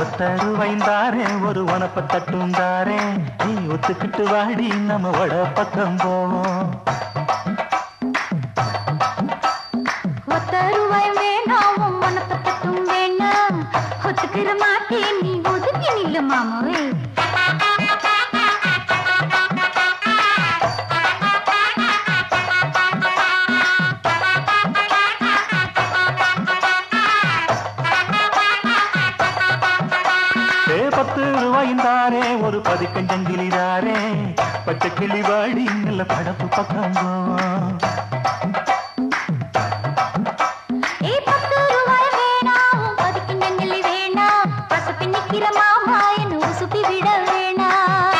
ஒத்தரு ஒரு உனப்ப தட்டுந்தாரே நீ ஒத்துக்கிட்டு வாடி நம்ம வட பக்கம் போவோம். தருவாய் வேணாம் உன் மனப்பத்தட்டும் வேணாம். ஒத்துக்கிற மாட்டேன் நீ ஒதுக்கி நில்லு மாமாவே ஏ பத்து ரூபாய்ந்தாரே ஒரு பதிக்கஞ்சங்கிலிதாரே பச்சை கிளிவாடி நல்ல படப்பு பக்கம் வேணாம் மாமா என்ன உசுப்பி விட வேணாம்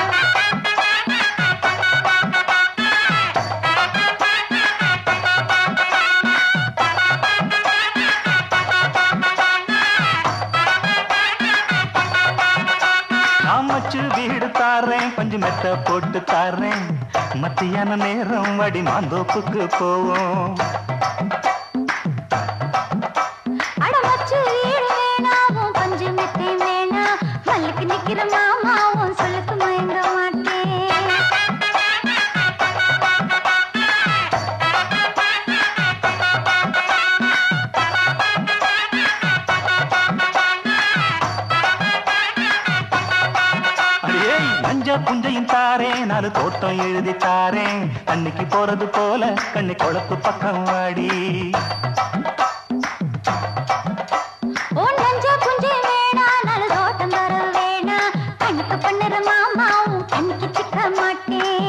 நான் வீடு தாரேன் கொஞ்சம் மெத்த போட்டு தாரேன். மத்தியான நேரம் வடி மாந்தோப்புக்கு போவோம். மல்லுக்கு சொல்லுக்கு மயங்க மாட்டேன். புஞ்சையும் தாரேன் நாலு தோட்டம் எழுதி தாரேன். அன்னைக்கு போறது போல கண்ணு கொழப்பு பக்கம் வாடி. தோட்டம்